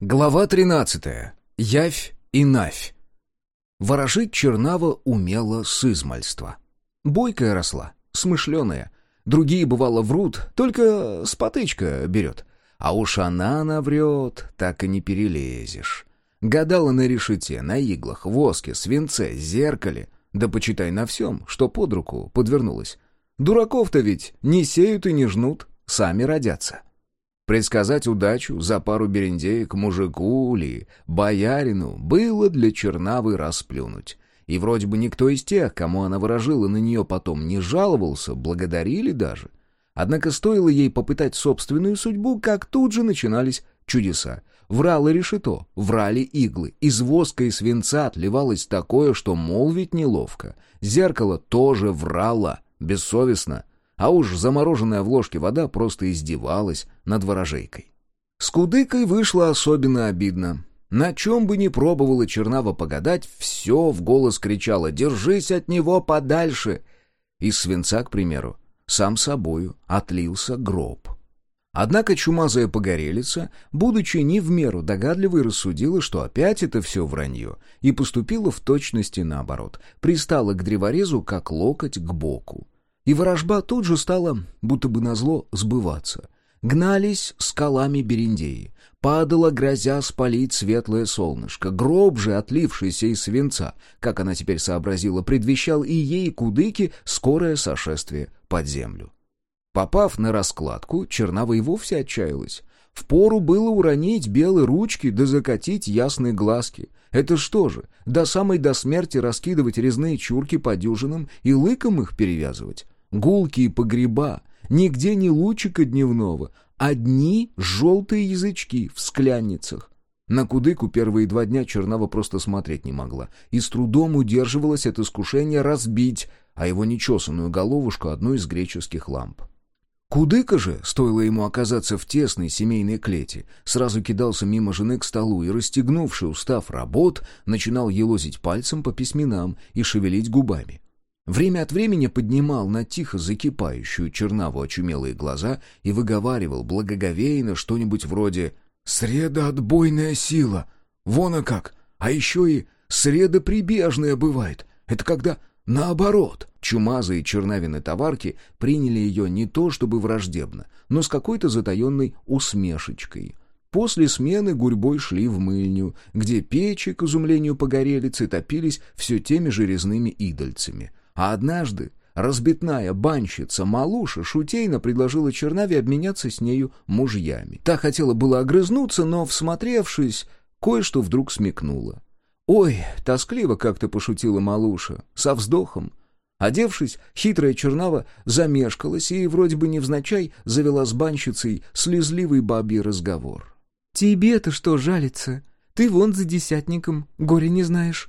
Глава 13. Явь и Навь. Ворожить Чернава умела с измальства. Бойкая росла, смышленая. Другие, бывало, врут, только с потычка берет. А уж она наврет, так и не перелезешь. Гадала на решете, на иглах, воске, свинце, зеркале. Да почитай на всем, что под руку подвернулось. Дураков-то ведь не сеют и не жнут, сами родятся. Предсказать удачу за пару берендеек мужику ли, боярину, было для Чернавы расплюнуть. И вроде бы никто из тех, кому она выражила на нее потом, не жаловался, благодарили даже. Однако стоило ей попытать собственную судьбу, как тут же начинались чудеса. Врало решето, врали иглы, из воска и свинца отливалось такое, что молвить неловко. Зеркало тоже врало, бессовестно, а уж замороженная в ложке вода просто издевалась над ворожейкой. С кудыкой вышло особенно обидно. На чем бы ни пробовала Чернава погадать, все в голос кричало «Держись от него подальше!» Из свинца, к примеру, сам собою отлился гроб. Однако чумазая погорелица, будучи не в меру догадливой, рассудила, что опять это все вранье, и поступила в точности наоборот, пристала к древорезу, как локоть к боку. И ворожба тут же стала, будто бы назло, сбываться. Гнались скалами бериндеи. Падало, грозя спалить светлое солнышко. Гроб же, отлившийся из свинца, как она теперь сообразила, предвещал и ей, кудыки, скорое сошествие под землю. Попав на раскладку, Чернава и вовсе отчаялась. Впору было уронить белые ручки да закатить ясные глазки. Это что же, до самой до смерти раскидывать резные чурки по дюжинам и лыком их перевязывать? Гулкие погреба, нигде ни лучика дневного, одни желтые язычки в скляницах. На кудыку первые два дня Чернава просто смотреть не могла и с трудом удерживалась от искушения разбить, а его нечесанную головушку одну из греческих ламп. Кудыка же, стоило ему оказаться в тесной семейной клете, сразу кидался мимо жены к столу и, расстегнувший устав работ, начинал елозить пальцем по письменам и шевелить губами. Время от времени поднимал на тихо закипающую чернаву очумелые глаза и выговаривал благоговейно что-нибудь вроде «Среда отбойная сила! Вон а как! А еще и среда прибежная бывает! Это когда наоборот!» Чумазые чернавины товарки приняли ее не то чтобы враждебно, но с какой-то затаенной усмешечкой. После смены гурьбой шли в мыльню, где печи, к изумлению погорелицы, топились все теми же резными идольцами — а однажды разбитная банщица Малуша шутейно предложила Чернаве обменяться с нею мужьями. Та хотела было огрызнуться, но, всмотревшись, кое-что вдруг смекнула. «Ой, тоскливо как-то пошутила Малуша, со вздохом». Одевшись, хитрая Чернава замешкалась и, вроде бы невзначай, завела с банщицей слезливый бабий разговор. «Тебе-то что жалится? Ты вон за десятником, горе не знаешь».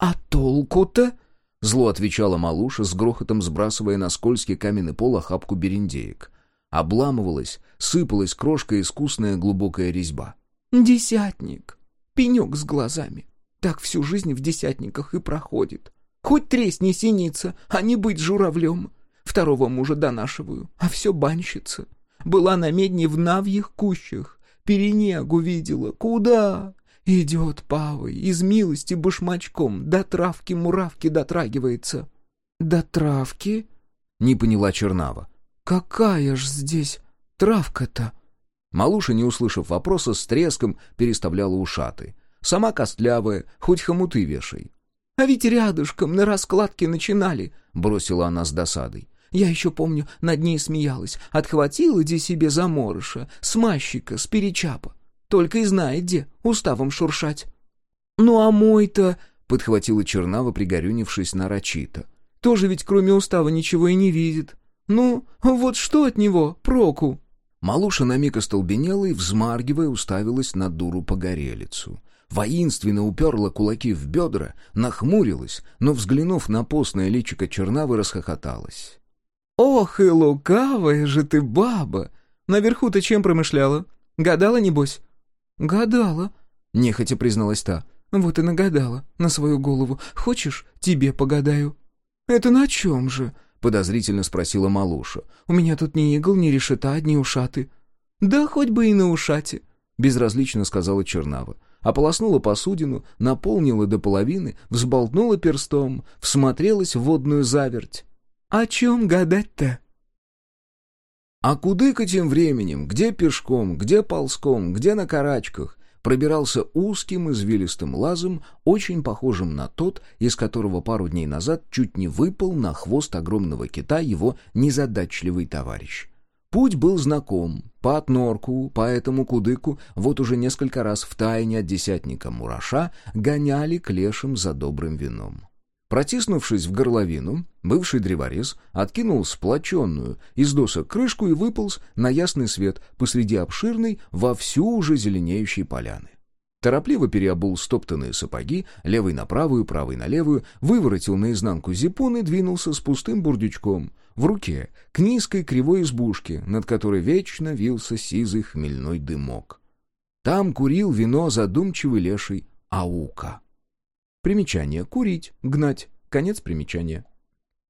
«А толку-то?» Зло отвечала Малуша, с грохотом сбрасывая на скользкий каменный пол охапку бериндеек. Обламывалась, сыпалась крошка искусная глубокая резьба. «Десятник! Пенек с глазами! Так всю жизнь в десятниках и проходит. Хоть тресни синица, а не быть журавлем. Второго мужа донашиваю, а все банщица. Была на медне в навьих кущах, перенегу видела. Куда? Идет Павой, из милости башмачком, до травки-муравки дотрагивается. До травки? Не поняла Чернава. Какая ж здесь травка-то? Малуша, не услышав вопроса, с треском переставляла ушаты. Сама костлявая, хоть хомуты вешай. «А ведь рядышком на раскладке начинали», — бросила она с досадой. «Я еще помню, над ней смеялась. Отхватила де себе заморыша, смащика, с перечапа. Только и знает где, уставом шуршать. «Ну а мой-то...» — подхватила Чернава, пригорюнившись нарочито. «Тоже ведь кроме устава ничего и не видит. Ну, вот что от него, проку?» Малуша на миг остолбенела и, взмаргивая, уставилась на дуру-погорелицу. Воинственно уперла кулаки в бедра, нахмурилась, но, взглянув на постное личико Чернавы, расхохоталась. «Ох и лукавая же ты баба! Наверху ты чем промышляла? Гадала, небось?» «Гадала», — нехотя призналась та. «Вот и нагадала на свою голову. Хочешь, тебе погадаю?» «Это на чем же?» — подозрительно спросила Малуша. «У меня тут ни игл, ни решета, одни ушаты». «Да хоть бы и на ушате. — безразлично сказала Чернава. Ополоснула посудину, наполнила до половины, взболтнула перстом, всмотрелась в водную заверть. «О чем гадать-то?» А кудыка тем временем, где пешком, где ползком, где на карачках, пробирался узким извилистым лазом, очень похожим на тот, из которого пару дней назад чуть не выпал на хвост огромного кита его незадачливый товарищ. Путь был знаком. По отнорку, по этому кудыку вот уже несколько раз в тайне от десятника Мураша гоняли клешем за добрым вином. Протиснувшись в горловину, бывший древорез откинул сплоченную из досок крышку и выполз на ясный свет посреди обширной, вовсю уже зеленеющей поляны. Торопливо переобул стоптанные сапоги, левый на правую, правый на левую, выворотил наизнанку зипун и двинулся с пустым бурдючком в руке к низкой кривой избушке, над которой вечно вился сизый хмельной дымок. Там курил вино задумчивый леший аука. Примечание. Курить, гнать. Конец примечания.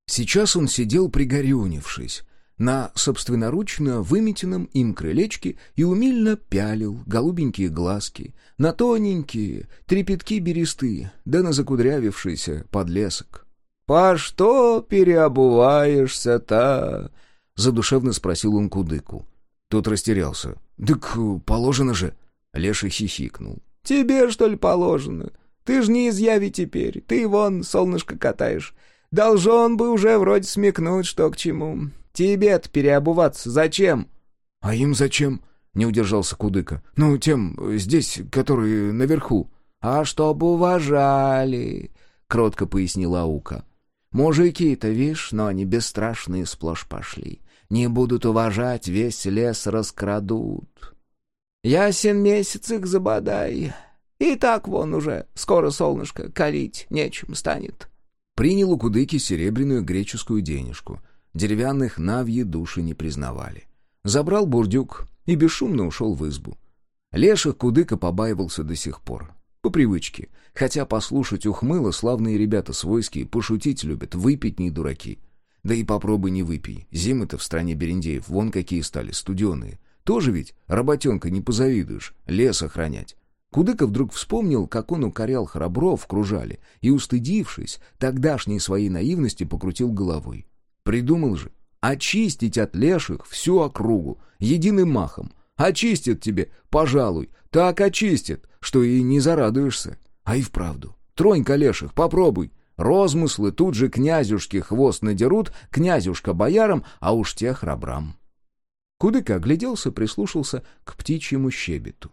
Сейчас он сидел пригорюнившись, на собственноручно выметенном им крылечке и умильно пялил голубенькие глазки на тоненькие трепетки бересты, да на закудрявившийся подлесок. «По что переобуваешься-то?» — задушевно спросил он кудыку. Тот растерялся. «Так положено же!» — Леша хихикнул. «Тебе, что ли, положено? Ты ж не из яви теперь, ты вон солнышко катаешь. Должен бы уже вроде смекнуть, что к чему. Тебе-то переобуваться зачем?» «А им зачем?» — не удержался Кудыка. «Ну, тем здесь, которые наверху». «А чтобы уважали», — кротко пояснила Аука. «Мужики-то, видишь, но они бесстрашные сплошь пошли. Не будут уважать, весь лес раскрадут. Ясен месяц их забодай, и так вон уже, скоро солнышко, калить нечем станет». Принял у Кудыки серебряную греческую денежку. Деревянных навьи души не признавали. Забрал бурдюк и бесшумно ушел в избу. Леших Кудыка побаивался до сих пор. По привычке. Хотя послушать ухмыло славные ребята свойские, пошутить любят, выпить не дураки. Да и попробуй не выпей. Зимы-то в стране Берендеев вон какие стали, студеные. Тоже ведь работенка не позавидуешь, лес охранять. Кудыка вдруг вспомнил, как он укорял храбров в кружале, и, устыдившись, тогдашней своей наивности покрутил головой. Придумал же, очистить от леших всю округу, единым махом. Очистит тебе, пожалуй, так очистит, что и не зарадуешься. А и вправду, тронь-ка леших, попробуй. Розмыслы тут же князюшке хвост надерут, князюшка боярам, а уж те храбрам. Кудыка огляделся, прислушался к птичьему щебету.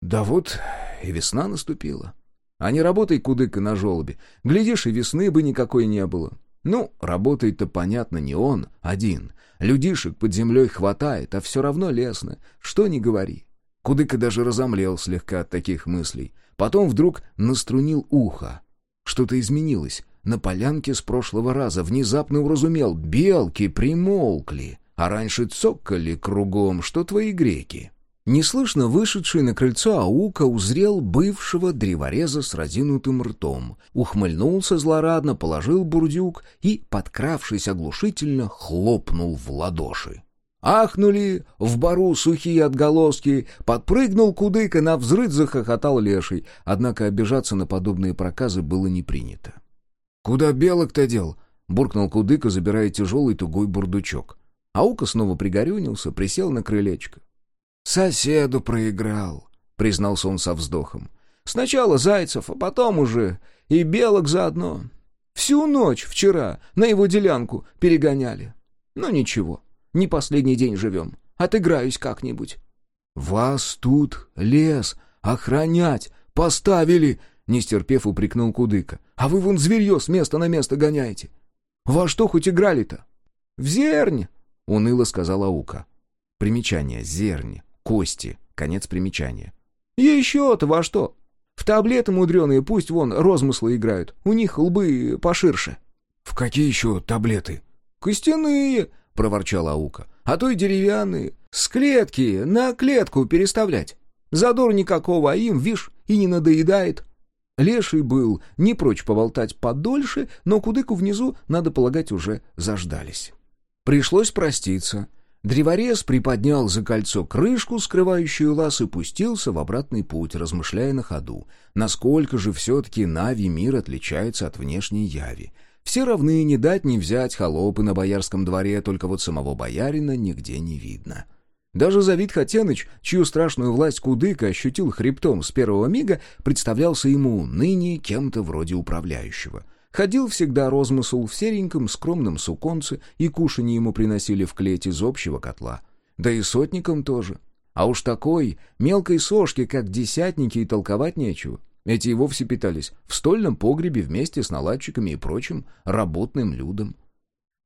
Да вот и весна наступила. А не работай кудыка на желобе. Глядишь, и весны бы никакой не было. Ну, работает-то, понятно, не он один. Людишек под землей хватает, а все равно лесно. Что ни говори. Кудыка даже разомлел слегка от таких мыслей. Потом вдруг наструнил ухо. Что-то изменилось. На полянке с прошлого раза внезапно уразумел. Белки примолкли, а раньше цокали кругом, что твои греки. Неслышно вышедший на крыльцо Аука узрел бывшего древореза с разинутым ртом, ухмыльнулся злорадно, положил бурдюк и, подкравшись оглушительно, хлопнул в ладоши. Ахнули в бару сухие отголоски, подпрыгнул кудыка, на взрыв захохотал леший, однако обижаться на подобные проказы было не принято. «Куда белок-то дел?» — буркнул кудыка, забирая тяжелый тугой бурдучок. Аука снова пригорюнился, присел на крылечко. «Соседу проиграл», — признался он со вздохом. «Сначала Зайцев, а потом уже и Белок заодно. Всю ночь вчера на его делянку перегоняли. Но ничего, не последний день живем. Отыграюсь как-нибудь». «Вас тут лес охранять поставили!» — не стерпев упрекнул Кудыка. «А вы вон зверье с места на место гоняете. Во что хоть играли-то?» «В зернь!» — уныло сказала Ука. Примечание. Зернь кости. Конец примечания. «Еще-то во что? В таблеты мудреные пусть вон розмыслы играют. У них лбы поширше». «В какие еще таблеты?» «Костяные», — проворчал Аука. «А то и деревянные. С клетки на клетку переставлять. Задор никакого, а им, вишь, и не надоедает». Леший был не прочь поболтать подольше, но кудыку внизу, надо полагать, уже заждались. Пришлось проститься — Древорез приподнял за кольцо крышку, скрывающую лаз, и пустился в обратный путь, размышляя на ходу, насколько же все-таки Нави мир отличается от внешней яви. Все равны не дать не взять холопы на боярском дворе, только вот самого боярина нигде не видно. Даже Завид Хатеныч, чью страшную власть Кудыка ощутил хребтом с первого мига, представлялся ему ныне кем-то вроде управляющего — Ходил всегда розмысл в сереньком скромном суконце, и кушанье ему приносили в клеть из общего котла. Да и сотникам тоже. А уж такой, мелкой сошки, как десятники, и толковать нечего. Эти и вовсе питались в стольном погребе вместе с наладчиками и прочим работным людом.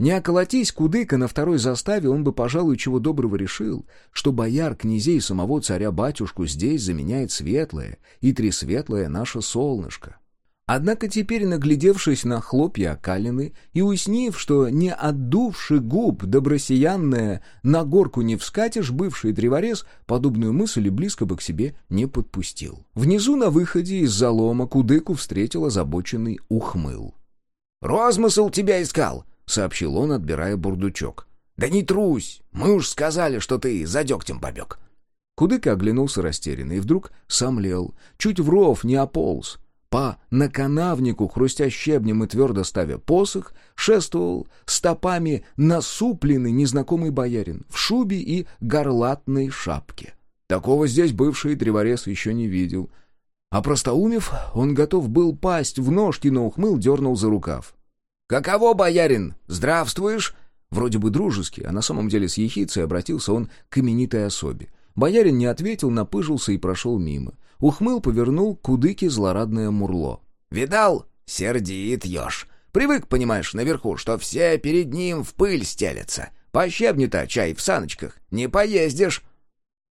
Не околотись кудыка на второй заставе, он бы, пожалуй, чего доброго решил, что бояр, князей самого царя-батюшку здесь заменяет светлое, и тресветлое наше солнышко. Однако теперь, наглядевшись на хлопья окалины и уснив, что не отдувши губ добросиянная на горку не вскатишь, бывший древорез подобную мысль и близко бы к себе не подпустил. Внизу на выходе из залома кудыку встретил озабоченный ухмыл. «Розмысл тебя искал!» — сообщил он, отбирая бурдучок. «Да не трусь! Мы уж сказали, что ты за дегтем побег!» Кудыка оглянулся растерянно и вдруг сомлел, чуть в ров не ополз, по наканавнику, хрустя щебнем и твердо ставя посох, шествовал стопами насупленный незнакомый боярин в шубе и горлатной шапке. Такого здесь бывший древорез еще не видел. А простоумев, он готов был пасть в ножки, но ухмыл дернул за рукав. «Каково, боярин? Здравствуешь?» Вроде бы дружески, а на самом деле с ехицей обратился он к именитой особе. Боярин не ответил, напыжился и прошел мимо. Ухмыл повернул к удыке злорадное мурло. «Видал? Сердит еж. Привык, понимаешь, наверху, что все перед ним в пыль стелятся. По щебню-то чай в саночках не поездишь».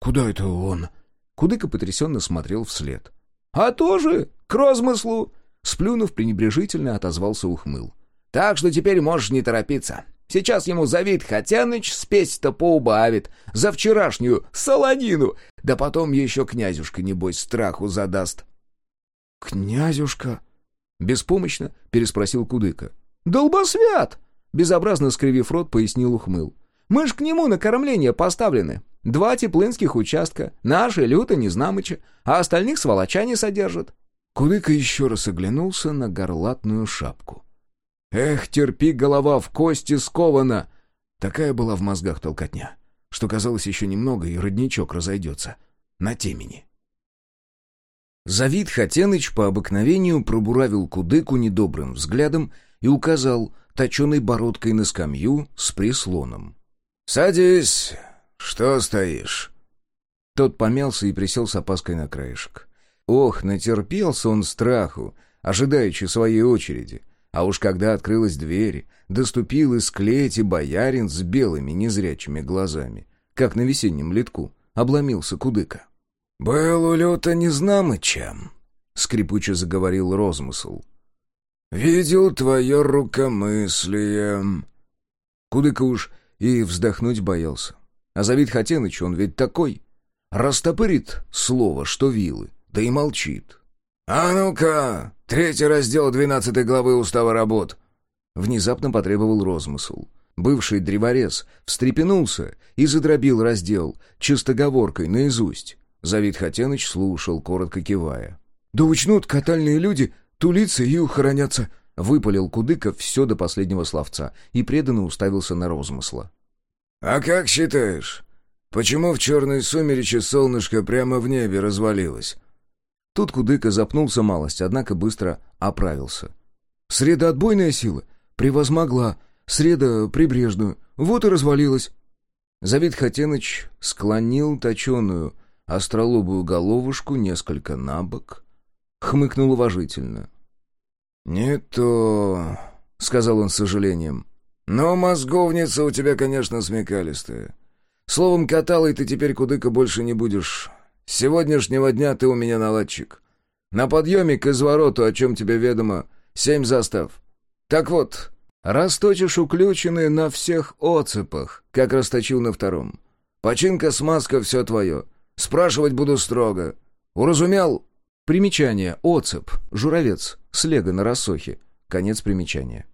«Куда это он?» Кудыка потрясенно смотрел вслед. «А тоже к розмыслу!» Сплюнув пренебрежительно, отозвался ухмыл. «Так что теперь можешь не торопиться. Сейчас ему Завид Хотяныч спесь-то поубавит за вчерашнюю солонину, да потом еще князюшка, небось, страху задаст». «Князюшка?» — беспомощно переспросил Кудыка. «Долбосвят!» — безобразно скривив рот, пояснил ухмыл. «Мы ж к нему на кормление поставлены. Два теплынских участка, наши, люто, незнамыча, а остальных сволочане содержат». Кудыка еще раз оглянулся на горлатную шапку. Эх, терпи, голова в кости скована. Такая была в мозгах толкотня, что казалось еще немного, и родничок разойдется. На темени. Завид Хатеныч по обыкновению пробуравил кудыку недобрым взглядом и указал точеной бородкой на скамью с прислоном. «Садись! Что стоишь?» Тот помялся и присел с опаской на краешек. Ох, натерпелся он страху, ожидаючи своей очереди — а уж когда открылась дверь, доступил из клети боярин с белыми незрячими глазами, как на весеннем летку, обломился кудыка. «Был у люта незнамычем», — скрипуче заговорил розмысл. «Видел твое рукомыслие». Кудыка уж и вздохнуть боялся. А Завид Хатеныч, он ведь такой. Растопырит слово, что вилы, да и молчит. «А ну-ка, Третий раздел двенадцатой главы Устава работ. Внезапно потребовал розмысл. Бывший древорез встрепенулся и задробил раздел чистоговоркой наизусть. Завид Хатеныч слушал, коротко кивая. «Да учнут катальные люди тулиться и ухоронятся!» Выпалил Кудыков все до последнего словца и преданно уставился на розмысла. «А как считаешь, почему в черной сумеречи солнышко прямо в небе развалилось?» Тут Кудыка запнулся малость, однако быстро оправился. «Среда отбойная сила. Превозмогла. Среда прибрежную. Вот и развалилась». Завид Хатеныч склонил точеную остролобую головушку несколько на бок, хмыкнул уважительно. «Не то», — сказал он с сожалением. «Но мозговница у тебя, конечно, смекалистая. Словом, каталой ты теперь, Кудыка, больше не будешь. С сегодняшнего дня ты у меня наладчик. На подъеме к извороту, о чем тебе ведомо, семь застав. Так вот, расточишь уключенные на всех оцепах, как расточил на втором. Починка, смазка — все твое. Спрашивать буду строго. Уразумел?» Примечание. Оцеп. Журавец. Слега на рассохе. Конец примечания.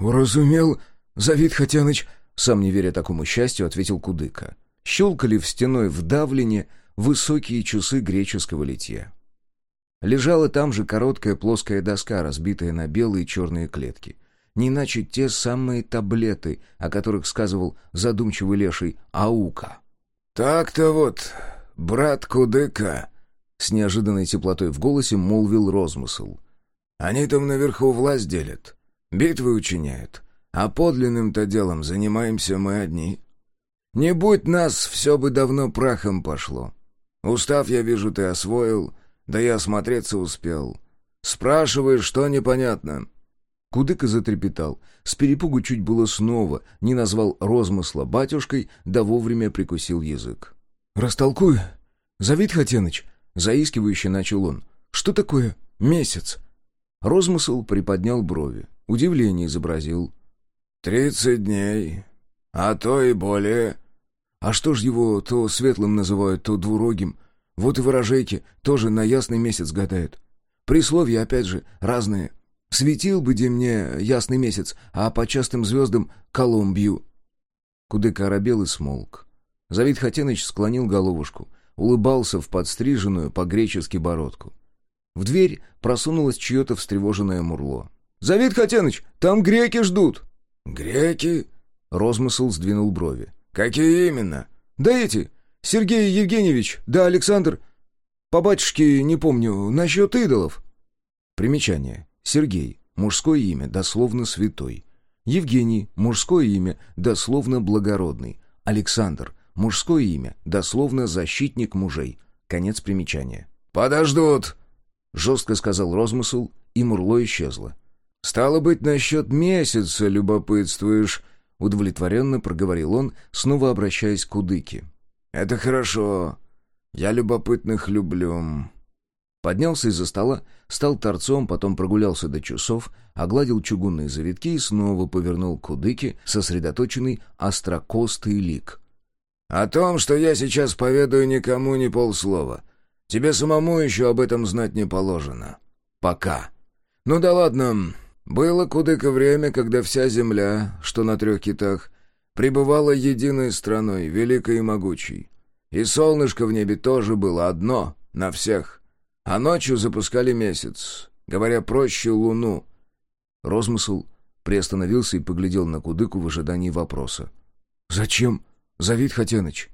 «Уразумел, Завид Хотяныч?» — Сам не веря такому счастью, ответил Кудыка. Щелкали в стеной вдавлене высокие часы греческого литья. Лежала там же короткая плоская доска, разбитая на белые и черные клетки. Не иначе те самые таблеты, о которых сказывал задумчивый леший Аука. «Так-то вот, брат Кудыка», — с неожиданной теплотой в голосе молвил розмысл. «Они там наверху власть делят, битвы учиняют, а подлинным-то делом занимаемся мы одни. Не будь нас, все бы давно прахом пошло. Устав, я вижу, ты освоил, да я осмотреться успел. Спрашиваешь, что непонятно?» Кудыка затрепетал. С перепугу чуть было снова, не назвал розмысла батюшкой, да вовремя прикусил язык. «Растолкуй, Завид Хатеныч!» — заискивающе начал он. «Что такое месяц?» Розмысл приподнял брови, удивление изобразил. «Тридцать дней, а то и более». «А что ж его то светлым называют, то двурогим? Вот и ворожейки тоже на ясный месяц гадают. Присловия, опять же, разные. Светил бы, где мне ясный месяц, а по частым звездам Колумбию. Кудыка оробел и смолк. Завид Хатеныч склонил головушку, улыбался в подстриженную по-гречески бородку. В дверь просунулось чье-то встревоженное мурло. «Завид Хатеныч, там греки ждут!» «Греки?» Розмысл сдвинул брови. «Какие именно?» «Да эти! Сергей Евгеньевич, да Александр...» «По батюшке не помню, насчет идолов». Примечание. Сергей. Мужское имя, дословно святой. Евгений. Мужское имя, дословно благородный. Александр. Мужское имя, дословно защитник мужей. Конец примечания. «Подождут!» — жестко сказал розмысл, и Мурло исчезло. «Стало быть, насчет месяца любопытствуешь», — удовлетворенно проговорил он, снова обращаясь к Удыке. «Это хорошо. Я любопытных люблю. Поднялся из-за стола, стал торцом, потом прогулялся до часов, огладил чугунные завитки и снова повернул к Удыке сосредоточенный острокостый лик. «О том, что я сейчас поведаю никому ни полслова. Тебе самому еще об этом знать не положено. Пока. Ну да ладно, было Кудыка время, когда вся земля, что на трех китах, пребывала единой страной, великой и могучей. И солнышко в небе тоже было одно на всех. А ночью запускали месяц, говоря проще, луну. Розмысл приостановился и поглядел на Кудыку в ожидании вопроса. «Зачем? Завид Хатеныч».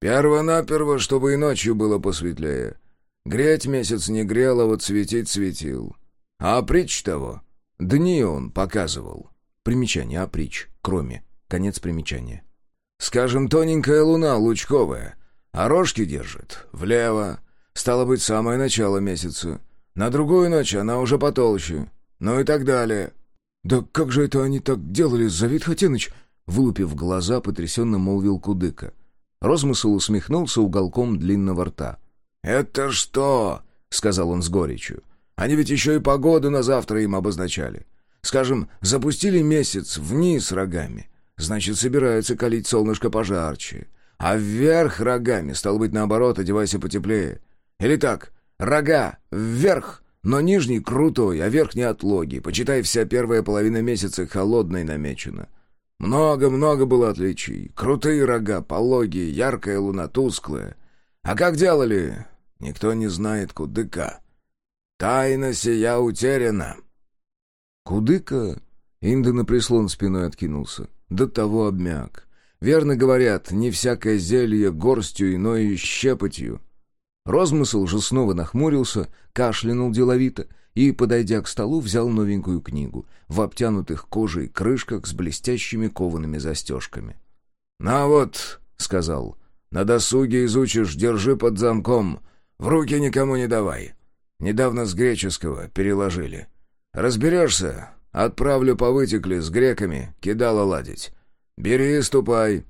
«Перво-наперво, чтобы и ночью было посветлее. Греть месяц не грел, а вот светить светил. А притч того? Дни он показывал». Примечание а притч, кроме. Конец примечания. «Скажем, тоненькая луна лучковая, а рожки держит влево, Стало быть, самое начало месяца. На другую ночь она уже потолще. Ну и так далее. «Да как же это они так делали, Завид Хатиныч?» Вылупив глаза, потрясенно молвил Кудыка. Розмысл усмехнулся уголком длинного рта. «Это что?» — сказал он с горечью. «Они ведь еще и погоду на завтра им обозначали. Скажем, запустили месяц вниз рогами. Значит, собираются калить солнышко пожарче. А вверх рогами, стало быть, наоборот, одевайся потеплее. Или так, рога вверх, но нижний крутой, а верхний отлоги. Почитай, вся первая половина месяца холодной намечена. Много-много было отличий. Крутые рога, пологие, яркая луна, тусклая. А как делали, никто не знает кудыка. Тайна сия утеряна. Кудыка? Инда на прислон спиной откинулся. До того обмяк. Верно говорят, не всякое зелье горстью иной щепотью. Розмысл же снова нахмурился, кашлянул деловито и, подойдя к столу, взял новенькую книгу в обтянутых кожей крышках с блестящими коваными застежками. «На вот», — сказал, — «на досуге изучишь, держи под замком, в руки никому не давай. Недавно с греческого переложили. Разберешься, отправлю по вытекли с греками, кидала ладить. Бери и ступай».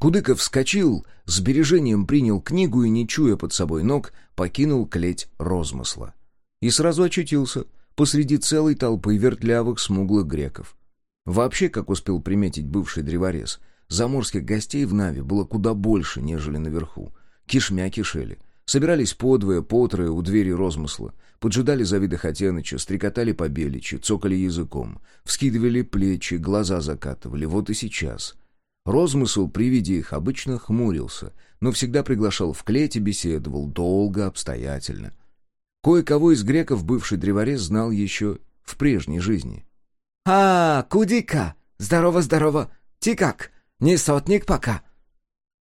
Кудыков вскочил, с бережением принял книгу и, не чуя под собой ног, покинул клеть розмысла. И сразу очутился посреди целой толпы вертлявых смуглых греков. Вообще, как успел приметить бывший древорез, заморских гостей в Наве было куда больше, нежели наверху. Кишмя кишели. Собирались подвое, потрое у двери розмысла, поджидали Завида Хатеныча, стрекотали по беличи, цокали языком, вскидывали плечи, глаза закатывали. Вот и сейчас — Розмысл при виде их обычно хмурился, но всегда приглашал в клеть беседовал долго, обстоятельно. Кое-кого из греков бывший древорез знал еще в прежней жизни. «А, Кудика! Здорово-здорово! Ты как? Не сотник пока?»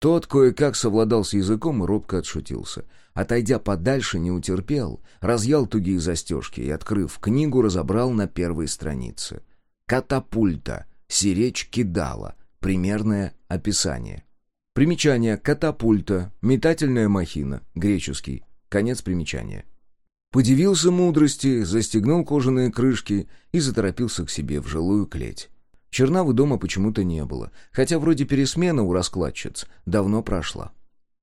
Тот кое-как совладал с языком и робко отшутился. Отойдя подальше, не утерпел, разъял тугие застежки и, открыв книгу, разобрал на первой странице. «Катапульта. Сиречь кидала. Примерное описание». Примечание «катапульта», «метательная махина», греческий, конец примечания. Подивился мудрости, застегнул кожаные крышки и заторопился к себе в жилую клеть. Чернавы дома почему-то не было, хотя вроде пересмена у раскладчиц давно прошла.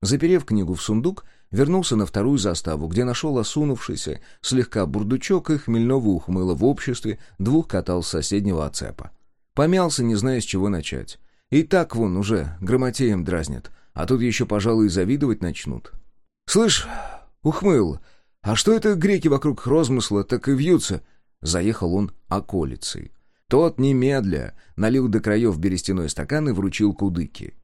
Заперев книгу в сундук, вернулся на вторую заставу, где нашел осунувшийся, слегка бурдучок и хмельного ухмыла в обществе двух катал с соседнего оцепа. Помялся, не зная, с чего начать. И так вон уже грамотеем дразнят, а тут еще, пожалуй, завидовать начнут. «Слышь, ухмыл, а что это греки вокруг розмысла так и вьются?» Заехал он околицей. Тот немедля налил до краев берестяной стакан и вручил кудыки.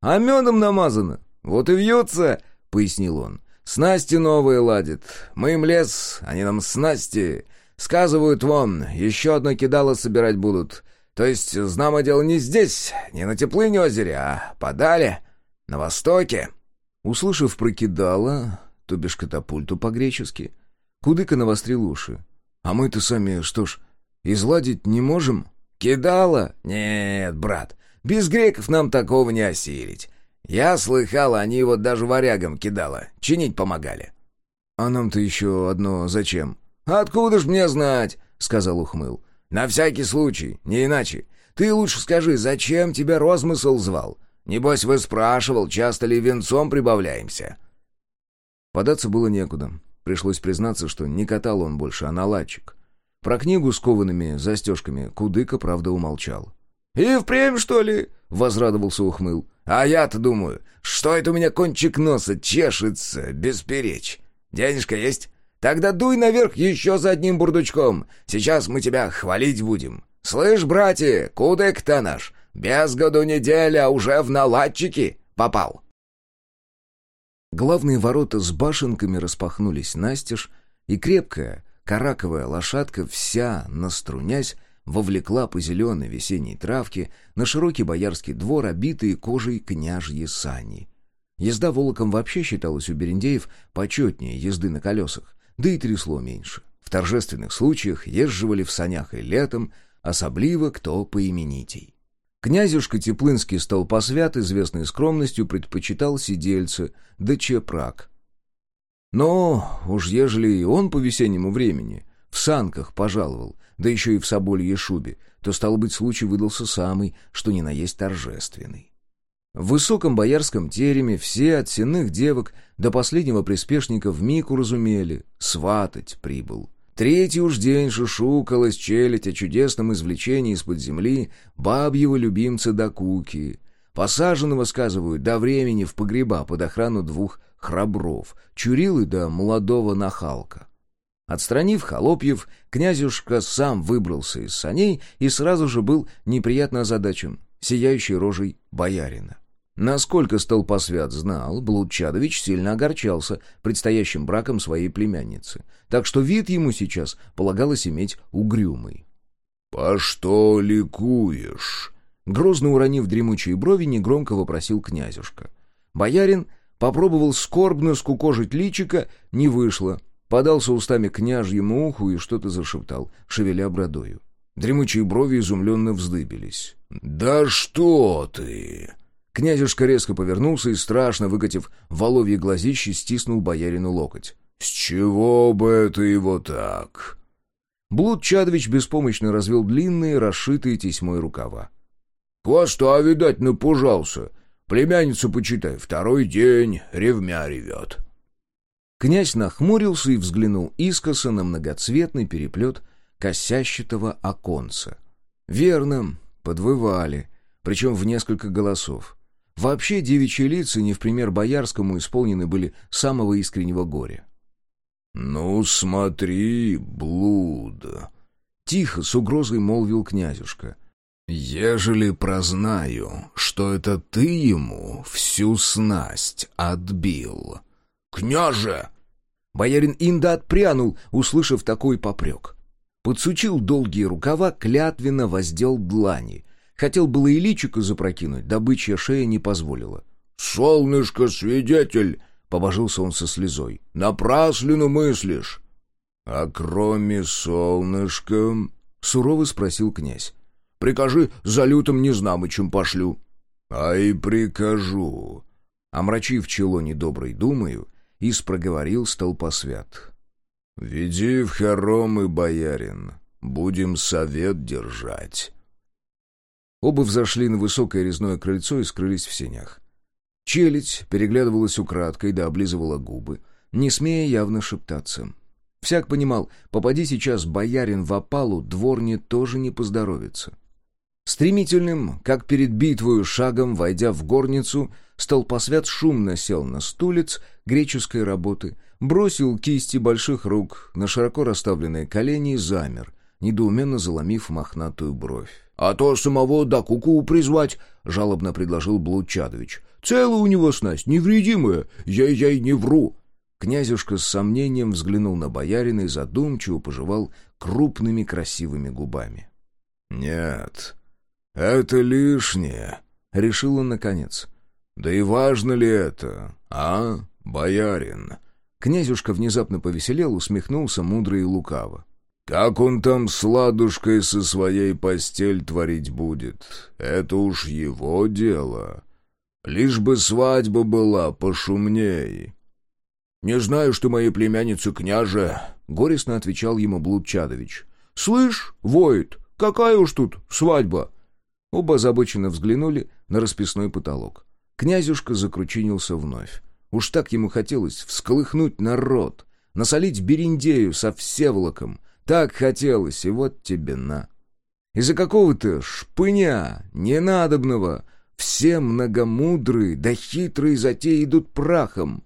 «А медом намазано, вот и вьются!» — пояснил он. «Снасти новые ладят. Мы им лес, они нам снасти. Сказывают вон, еще одно кидало собирать будут. То есть, знамо дело не здесь, не на теплыне озере, а подали, на востоке». Услышав про кидало, то бишь катапульту по-гречески, Кудыка навострил уши. «А мы-то сами, что ж, изладить не можем?» «Кидало? Нет, брат, без греков нам такого не осилить. Я слыхал, они вот даже варягам кидало, чинить помогали». «А нам-то еще одно зачем?» «Откуда ж мне знать?» — сказал Ухмыл. «На всякий случай, не иначе. Ты лучше скажи, зачем тебя розмысл звал? Небось, вы спрашивал, часто ли венцом прибавляемся?» Податься было некуда. Пришлось признаться, что не катал он больше, а наладчик. Про книгу с коваными застежками Кудыка, правда, умолчал. «И впрямь, что ли?» — возрадовался Ухмыл. «А я-то думаю, что это у меня кончик носа чешется, бесперечь. Денежка есть? Тогда дуй наверх еще за одним бурдучком. Сейчас мы тебя хвалить будем. Слышь, братья, кудык-то наш, без году неделя уже в наладчики попал». Главные ворота с башенками распахнулись настежь, и крепкая, караковая лошадка вся, наструнясь, вовлекла по зеленой весенней травке на широкий боярский двор, обитые кожей княжьи сани. Езда волоком вообще считалась у берендеев почетнее езды на колесах, да и трясло меньше. В торжественных случаях езживали в санях и летом, особливо кто поименитей. Князюшка Теплынский столпосвят, известной скромностью, предпочитал сидельце, да чепрак. Но уж ежели и он по весеннему времени в санках пожаловал, да еще и в соболье шубе, то, стало быть, случай выдался самый, что ни на есть торжественный. В высоком боярском тереме все от сенных девок до последнего приспешника вмиг уразумели — сватать прибыл. Третий уж день шушукалась челядь о чудесном извлечении из-под земли бабьего любимца Дакуки, посаженного, сказывают, до времени в погреба под охрану двух храбров, Чурилы да молодого нахалка. Отстранив холопьев, князюшка сам выбрался из саней и сразу же был неприятно озадачен, сияющей рожей боярина. Насколько столпосвят знал, Блудчадович сильно огорчался предстоящим браком своей племянницы, так что вид ему сейчас полагалось иметь угрюмый. «По что ликуешь?» Грозно уронив дремучие брови, негромко вопросил князюшка. Боярин попробовал скорбно скукожить личика, не вышло. Подался устами княжьему уху и что-то зашептал, шевеля бродою. Дремучие брови изумленно вздыбились. «Да что ты!» Князюшка резко повернулся и, страшно выкатив воловье глазище, стиснул боярину локоть. «С чего бы это его так?» Блуд Чадович беспомощно развел длинные, расшитые тесьмой рукава. «Хвоста, видать, напужался. Племянницу почитай, второй день ревмя ревет». Князь нахмурился и взглянул искоса на многоцветный переплет косящего оконца. «Верно, подвывали, причем в несколько голосов. Вообще девичьи лица, не в пример боярскому, исполнены были самого искреннего горя. «Ну, смотри, блуд!» Тихо, с угрозой молвил князюшка. «Ежели прознаю, что это ты ему всю снасть отбил». «Княже!» Боярин Инда отпрянул, услышав такой попрек. Подсучил долгие рукава, клятвенно воздел длани. Хотел было и личико запрокинуть, добычья шея не позволила. «Солнышко, свидетель!» — побожился он со слезой. «Напраслину мыслишь!» «А кроме солнышка...» — сурово спросил князь. «Прикажи, за лютым незнамычем пошлю». «А и прикажу». Омрачив чело недоброй думаю, Ис проговорил столпосвят. «Веди в хоромы, боярин, будем совет держать». Оба взошли на высокое резное крыльцо и скрылись в сенях. Челядь переглядывалась украдкой да облизывала губы, не смея явно шептаться. Всяк понимал, попади сейчас боярин в опалу, дворне тоже не поздоровится. Стремительным, как перед битвою шагом, войдя в горницу, столпосвят шумно сел на стулец греческой работы, бросил кисти больших рук на широко расставленные колени и замер, недоуменно заломив мохнатую бровь. «А то самого да куку призвать», — жалобно предложил Блудчадович. «Целая у него снасть, невредимая, я-я не вру». Князюшка с сомнением взглянул на боярина и задумчиво пожевал крупными красивыми губами. «Нет, это лишнее», — решил он наконец. «Да и важно ли это, а, боярин?» Князюшка внезапно повеселел, усмехнулся мудро и лукаво. Как он там с ладушкой со своей постель творить будет, это уж его дело. Лишь бы свадьба была пошумней. — Не знаю, что моей племяннице княже, — горестно отвечал ему Блудчадович. — Слышь, воет, какая уж тут свадьба? Оба озабоченно взглянули на расписной потолок. Князюшка закручинился вновь. Уж так ему хотелось всколыхнуть народ, насолить Бериндею со Всеволоком — так хотелось, и вот тебе на. Из-за какого-то шпыня, ненадобного, все многомудрые да хитрые затеи идут прахом.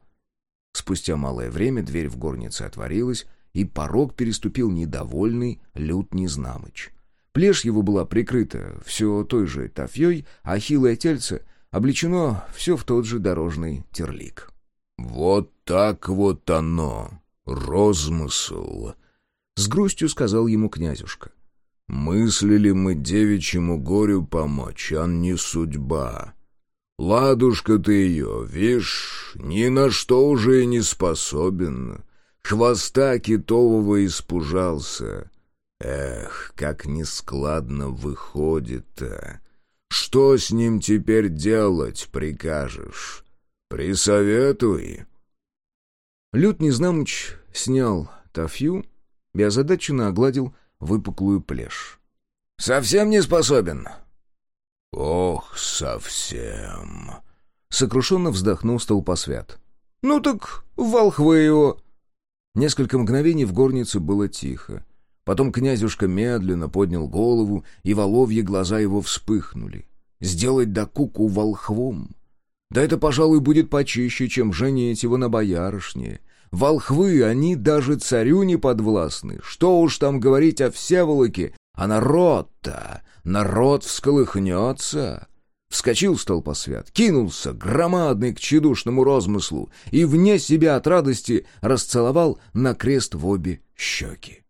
Спустя малое время дверь в горнице отворилась, и порог переступил недовольный Лют Незнамыч. Плешь его была прикрыта все той же тафьей, а хилое тельце облечено все в тот же дорожный терлик. «Вот так вот оно, розмысл!» С грустью сказал ему князюшка. «Мыслили мы девичьему горю помочь, а не судьба. Ладушка ты ее, вишь, ни на что уже и не способен. Хвоста китового испужался. Эх, как нескладно выходит-то. Что с ним теперь делать прикажешь? Присоветуй». Лют Незнамыч снял тафью, и озадаченно огладил выпуклую плешь. «Совсем не способен?» «Ох, совсем!» Сокрушенно вздохнул столпосвят. «Ну так волхвы его!» Несколько мгновений в горнице было тихо. Потом князюшка медленно поднял голову, и воловьи глаза его вспыхнули. «Сделать да куку волхвом!» Да это, пожалуй, будет почище, чем женить его на боярышне. Волхвы, они даже царю не подвластны. Что уж там говорить о Всеволоке, а народ-то, народ всколыхнется. Вскочил столпосвят, кинулся, громадный к чедушному розмыслу, и вне себя от радости расцеловал на крест в обе щеки.